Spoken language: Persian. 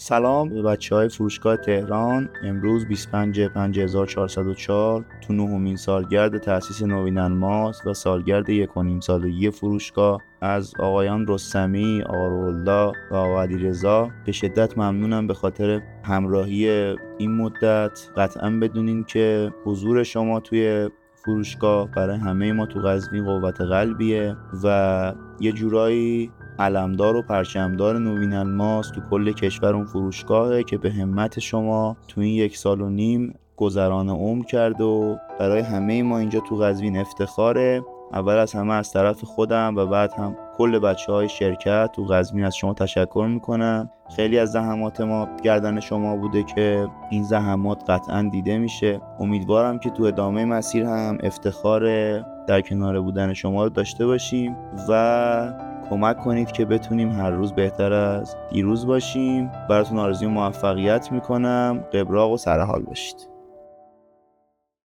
سلام. به بچه های فروشگاه تهران امروز 25 5404 تو نهمین سالگرد تأسیس نوین الماس و سالگرد یک و نیم سالگی فروشگاه از آقایان رستمی، آقا و آقا رضا به شدت ممنونم به خاطر همراهی این مدت. قطعا بدونین که حضور شما توی فروشگاه برای همه ما تو قزوین قوت قلبیه و یه جورایی علمدار و پرچمدار نوین الماس تو کل کشور اون فروشگاهه که به همت شما تو این یک سال و نیم گذران عمر کرد و برای همه ما اینجا تو قزوین افتخاره. اول از همه از طرف خودم و بعد هم کل بچه های شرکت تو قزوین از شما تشکر می‌کنم. خیلی از زحمات ما گردن شما بوده که این زحمات قطعا دیده میشه. امیدوارم که تو ادامه مسیر هم افتخار در کنار بودن شما رو داشته باشیم و کمک کنید که بتونیم هر روز بهتر از دیروز باشیم. براتون آرزوی موفقیت می‌کنم. قبراق و سرحال باشید.